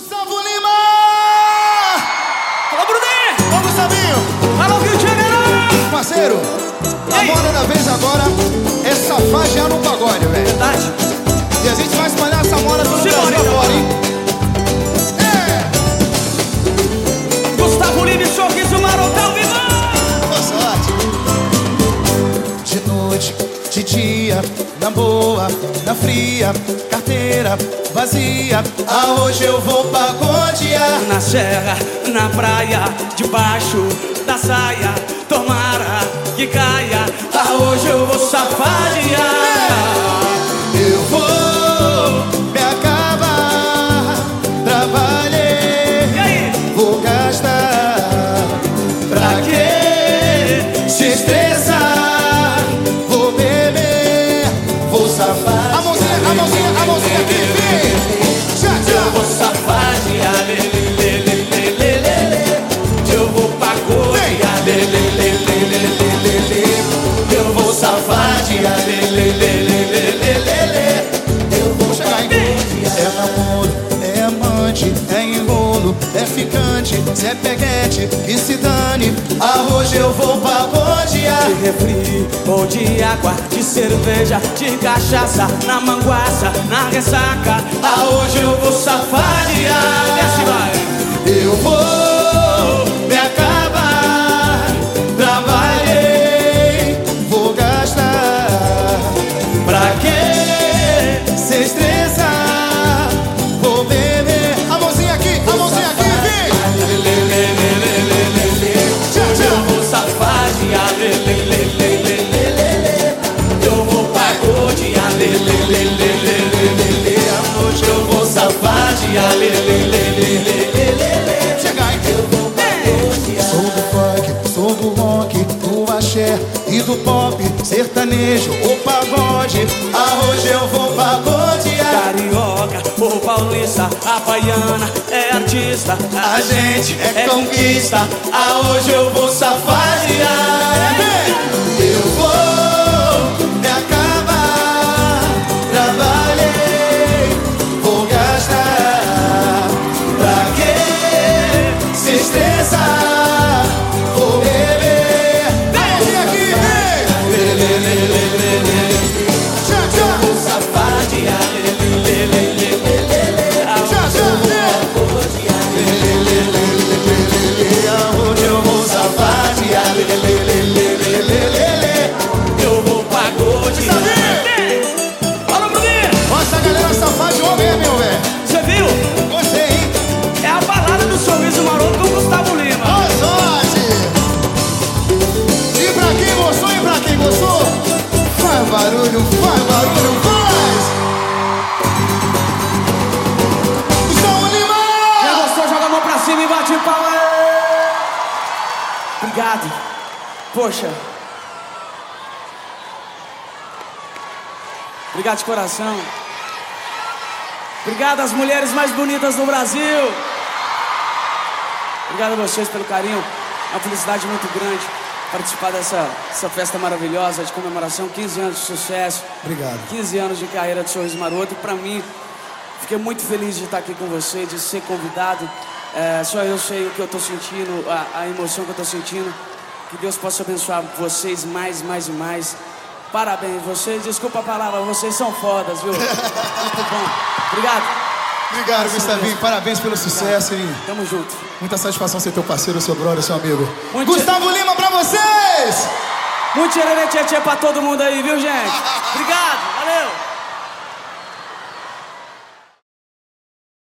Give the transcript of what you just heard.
Gustavo Lima! Alô, Bruninho! Ô, Gustavinho! Alô, Rio de Janeiro! Parceiro, a moda da vez agora é safagear no pagode, velho. Verdade? E a gente vai espalhar essa moda pelo Brasil afora, hein? De dia, na boa, na fria, carteira vazia. Ah, hoje eu vou pagodear. Na serra, na praia, debaixo da saia, tomara que caia. Ah, hoje eu vou safadear. vou safar. A mãozinha, a mãozinha, a mãozinha aqui, vem. Tchau, tchau. Eu vou safar de alelelelelelele. Eu vou pagodear. Lelelelelelelele. Eu vou safar de alelelelelelele. Eu vou pagodear. É namoro, é amante, é enrolo, é ficante, se é peguete, que se dane. Ah, eu vou pagodear. De refri ou de água, de cerveja, de cachaça, na manguaça, na ressaca. Ah, hoje eu vou safadear. Desce, vai. Eu vou Eu vou pagodear, lê, eu vou lê, lê. Chega aí. Sou do funk, sou do rock, do axé e do pop, sertanejo, o pagode. Ah, hoje eu vou pagodear. Carioca, o paulista, a baiana é artista. A gente é conquista. Ah, hoje eu vou safadear. Obrigado. Poxa. Obrigado de coração. Obrigado às mulheres mais bonitas do Brasil. Obrigado a vocês pelo carinho. É uma felicidade muito grande participar dessa, dessa festa maravilhosa de comemoração. 15 anos de sucesso. Obrigado. 15 anos de carreira de Sorriso Maroto. E pra mim, fiquei muito feliz de estar aqui com você, de ser convidado. É, só eu sei o que eu tô sentindo, a, a emoção que eu tô sentindo. Que Deus possa abençoar vocês mais, mais e mais. Parabéns, vocês, desculpa a palavra, vocês são fodas, viu? Muito bom. Obrigado. Obrigado, Gustavinho. Parabéns pelo sucesso e Tamo junto. muita satisfação ser teu parceiro, seu brother, seu amigo. Muito- Gustavo Lima pra vocês! Muito tchê pra todo mundo aí, viu, gente? Obrigado.